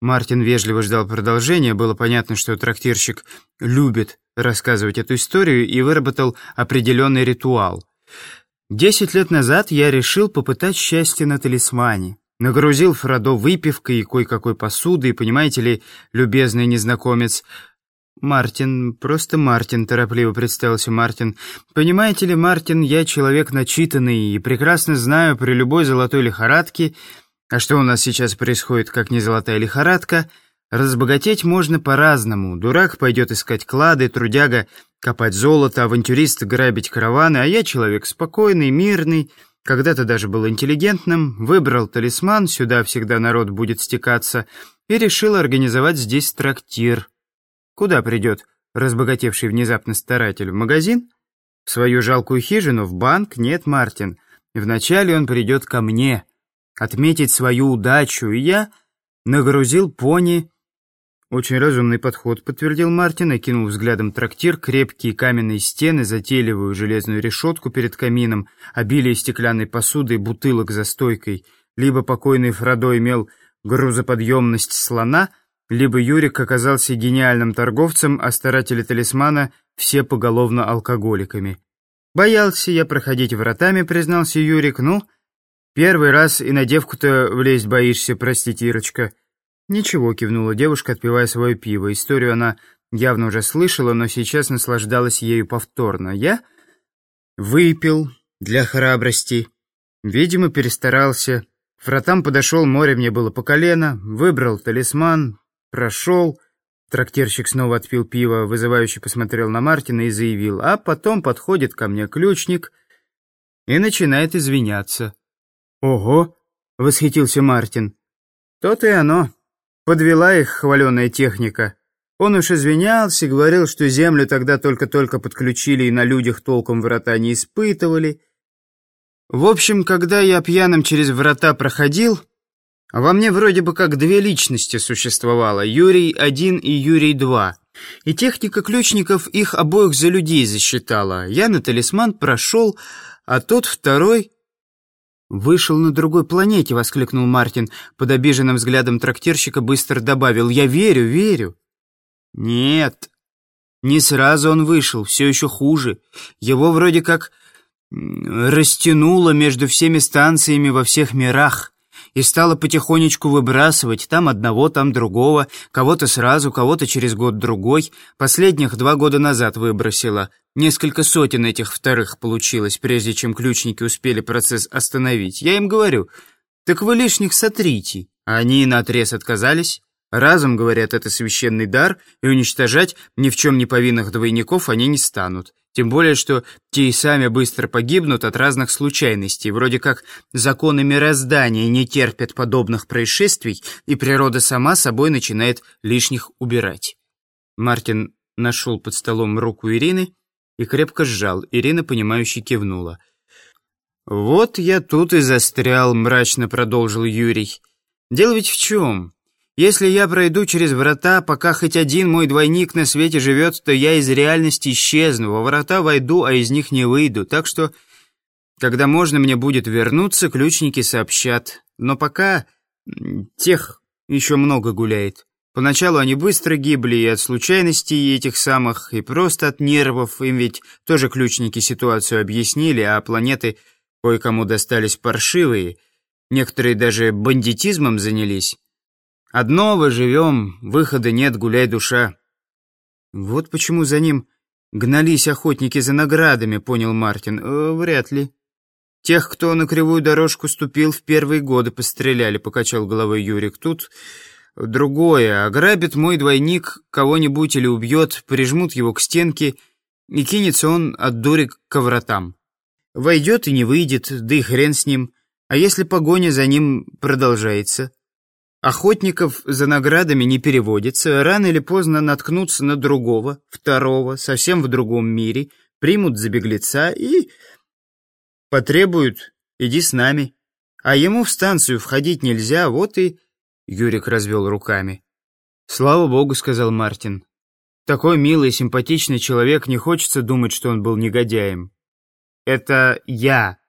Мартин вежливо ждал продолжения. Было понятно, что трактирщик любит рассказывать эту историю и выработал определенный ритуал. Десять лет назад я решил попытать счастье на талисмане. Нагрузил Фродо выпивкой и кое-какой посудой, понимаете ли, любезный незнакомец. «Мартин, просто Мартин», — торопливо представился Мартин. «Понимаете ли, Мартин, я человек начитанный и прекрасно знаю при любой золотой лихорадке, а что у нас сейчас происходит, как не золотая лихорадка, разбогатеть можно по-разному. Дурак пойдет искать клады, трудяга копать золото, авантюрист грабить караваны, а я человек спокойный, мирный, когда-то даже был интеллигентным, выбрал талисман, сюда всегда народ будет стекаться, и решил организовать здесь трактир. Куда придет разбогатевший внезапно старатель? В магазин? В свою жалкую хижину? В банк? Нет, Мартин. Вначале он придет ко мне, отметить свою удачу, и я нагрузил пони «Очень разумный подход», — подтвердил Мартин и взглядом трактир, крепкие каменные стены, затейливую железную решетку перед камином, обилие стеклянной посуды и бутылок за стойкой. Либо покойный Фродо имел грузоподъемность слона, либо Юрик оказался гениальным торговцем, а старатели талисмана все поголовно алкоголиками. «Боялся я проходить вратами», — признался Юрик. «Ну, первый раз и на девку-то влезть боишься, простите, Ирочка». «Ничего», — кивнула девушка, отпивая свое пиво. Историю она явно уже слышала, но сейчас наслаждалась ею повторно. «Я выпил для храбрости. Видимо, перестарался. Фротам подошел, море мне было по колено. Выбрал талисман, прошел». Трактирщик снова отпил пиво, вызывающе посмотрел на Мартина и заявил, а потом подходит ко мне ключник и начинает извиняться. «Ого!» — восхитился Мартин. «То-то и оно. Подвела их хваленая техника. Он уж извинялся, говорил, что землю тогда только-только подключили и на людях толком врата не испытывали. В общем, когда я пьяным через врата проходил, во мне вроде бы как две личности существовало, Юрий-1 и Юрий-2. И техника ключников их обоих за людей засчитала. Я на талисман прошел, а тот второй «Вышел на другой планете», — воскликнул Мартин. Под обиженным взглядом трактирщика быстро добавил. «Я верю, верю». «Нет, не сразу он вышел, все еще хуже. Его вроде как растянуло между всеми станциями во всех мирах и стала потихонечку выбрасывать там одного, там другого, кого-то сразу, кого-то через год другой. Последних два года назад выбросила. Несколько сотен этих вторых получилось, прежде чем ключники успели процесс остановить. Я им говорю, так вы лишних сотрите. А они наотрез отказались. Разум, говорят, это священный дар, и уничтожать ни в чем не повинных двойников они не станут. Тем более, что те и сами быстро погибнут от разных случайностей, вроде как законы мироздания не терпят подобных происшествий, и природа сама собой начинает лишних убирать. Мартин нашел под столом руку Ирины и крепко сжал. Ирина, понимающе кивнула. «Вот я тут и застрял», — мрачно продолжил Юрий. «Дело ведь в чем? Если я пройду через врата, пока хоть один мой двойник на свете живет, то я из реальности исчезну, во врата войду, а из них не выйду. Так что, когда можно мне будет вернуться, ключники сообщат. Но пока тех еще много гуляет. Поначалу они быстро гибли и от случайностей этих самых, и просто от нервов. Им ведь тоже ключники ситуацию объяснили, а планеты кое-кому достались паршивые. Некоторые даже бандитизмом занялись. Одно вы живем, выхода нет, гуляй душа. Вот почему за ним гнались охотники за наградами, понял Мартин. Э, вряд ли. Тех, кто на кривую дорожку ступил, в первые годы постреляли, покачал головой Юрик. Тут другое. Ограбит мой двойник кого-нибудь или убьет, прижмут его к стенке, и кинется он от дури к вратам. Войдет и не выйдет, да и хрен с ним. А если погоня за ним продолжается? Охотников за наградами не переводится, рано или поздно наткнутся на другого, второго, совсем в другом мире, примут за беглеца и потребуют «иди с нами». А ему в станцию входить нельзя, вот и... Юрик развел руками. «Слава богу», — сказал Мартин. «Такой милый, симпатичный человек, не хочется думать, что он был негодяем». «Это я,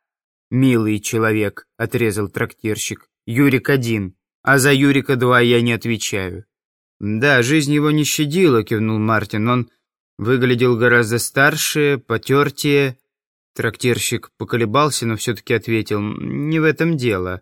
милый человек», — отрезал трактирщик. «Юрик один». А за Юрика-2 я не отвечаю». «Да, жизнь его не щадила», — кивнул Мартин. «Он выглядел гораздо старше, потертее». Трактирщик поколебался, но все-таки ответил, «Не в этом дело.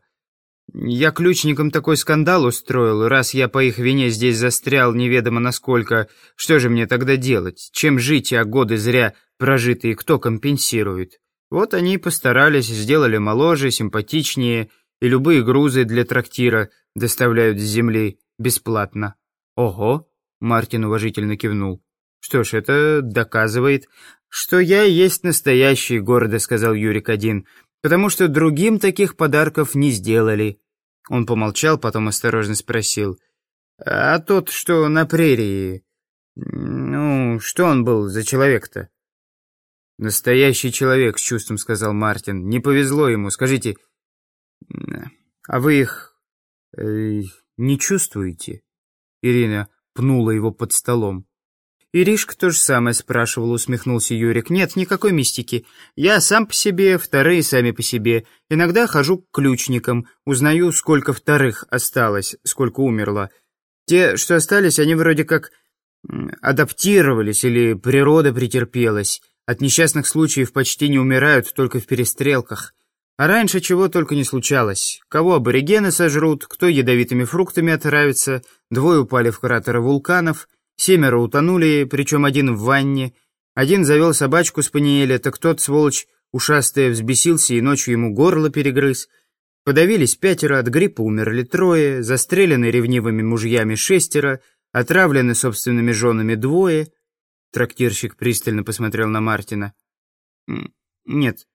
Я ключникам такой скандал устроил, раз я по их вине здесь застрял неведомо насколько. Что же мне тогда делать? Чем жить, а годы зря прожитые кто компенсирует? Вот они и постарались, сделали моложе, симпатичнее, и любые грузы для трактира доставляют с земли бесплатно. Ого, Мартин уважительно кивнул. Что ж, это доказывает, что я есть настоящий, гордо сказал Юрик один, потому что другим таких подарков не сделали. Он помолчал, потом осторожно спросил. «А тот, что на прерии, ну, что он был за человек-то?» «Настоящий человек», — с чувством сказал Мартин. «Не повезло ему. Скажите, а вы их э, не чувствуете?» Ирина пнула его под столом. «Иришка то же самое спрашивала», — усмехнулся Юрик. «Нет, никакой мистики. Я сам по себе, вторые сами по себе. Иногда хожу к ключникам, узнаю, сколько вторых осталось, сколько умерло. Те, что остались, они вроде как адаптировались или природа претерпелась. От несчастных случаев почти не умирают, только в перестрелках. А раньше чего только не случалось. Кого аборигены сожрут, кто ядовитыми фруктами отравится, двое упали в кратеры вулканов — Семеро утонули, причем один в ванне. Один завел собачку с паниеля, так тот, сволочь, ушастая, взбесился и ночью ему горло перегрыз. Подавились пятеро, от гриппа умерли трое, застрелены ревнивыми мужьями шестеро, отравлены собственными женами двое. Трактирщик пристально посмотрел на Мартина. «Нет,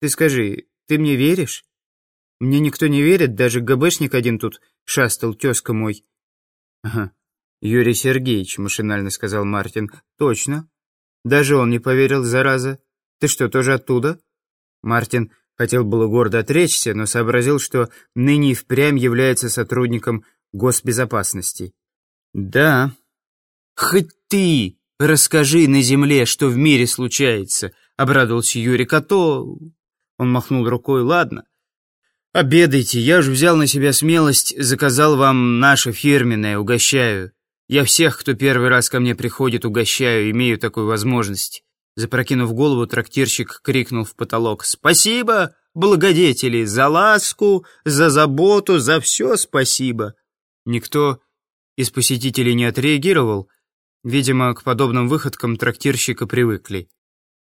ты скажи, ты мне веришь? Мне никто не верит, даже ГБшник один тут шастал, тезка мой». «Ага, «Юрий Сергеевич», — машинально сказал Мартин. «Точно. Даже он не поверил, зараза. Ты что, тоже оттуда?» Мартин хотел было гордо отречься, но сообразил, что ныне и впрямь является сотрудником госбезопасности. «Да». «Хоть ты расскажи на земле, что в мире случается», — обрадовался Юрик, «а то...» Он махнул рукой, «Ладно, обедайте, я же взял на себя смелость, заказал вам наше фирменное, угощаю». Я всех, кто первый раз ко мне приходит, угощаю, имею такую возможность». Запрокинув голову, трактирщик крикнул в потолок. «Спасибо, благодетели, за ласку, за заботу, за все спасибо!» Никто из посетителей не отреагировал. Видимо, к подобным выходкам трактирщика привыкли.